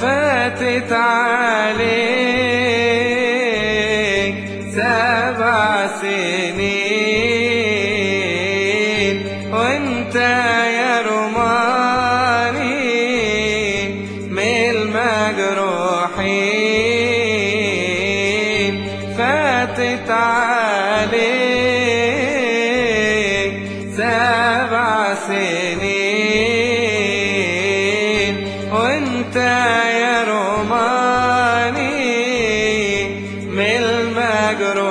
فاتت عليك المجروحين فاتت عليك سبع سنين. وانت يا روماني من المجروحين.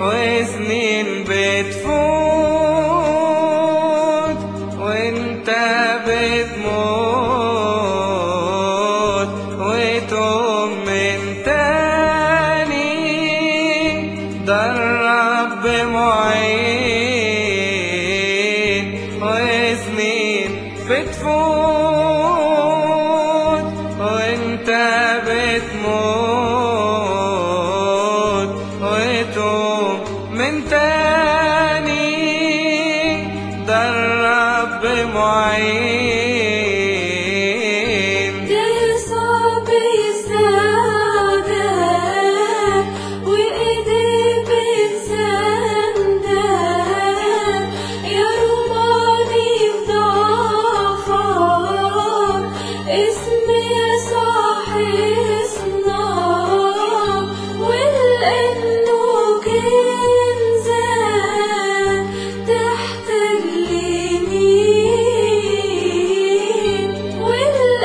وسنين بتفوت وتقوم من تاني ده الرب معين وسنين بتفوت وانت بتموت وتقوم من تاني ده الرب معين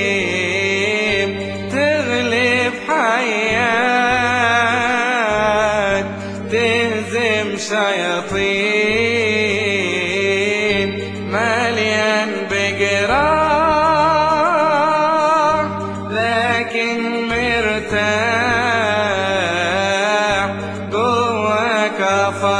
عظيم تغلب حياة تهزم شياطين مليان بجراح لكن مرتاح جواك فرح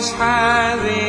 is high,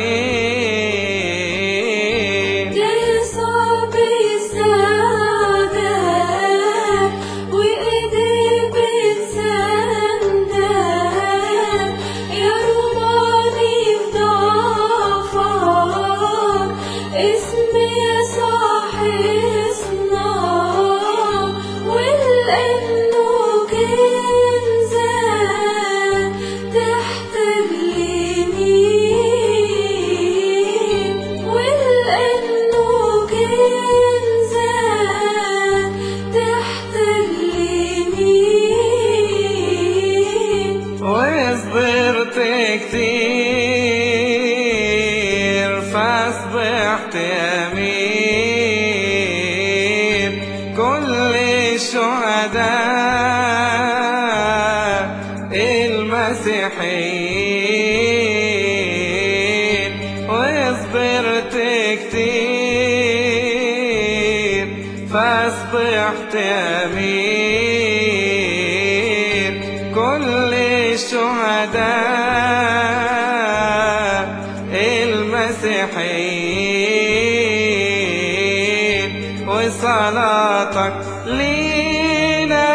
فاصبحت أمين. كل الشهداء المسيحيين. وصبرت كتير. فأصبحت أمين. كل الشهداء صلاتك لينا.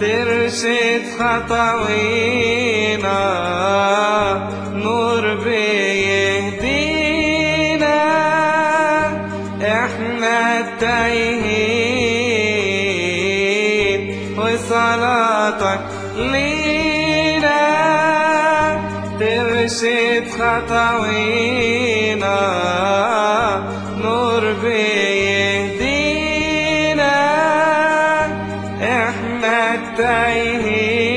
ترشد خطوينا نور بيهدينا. إحنا التايهين وصلاتك لينا. ترشد خطوينا متعهم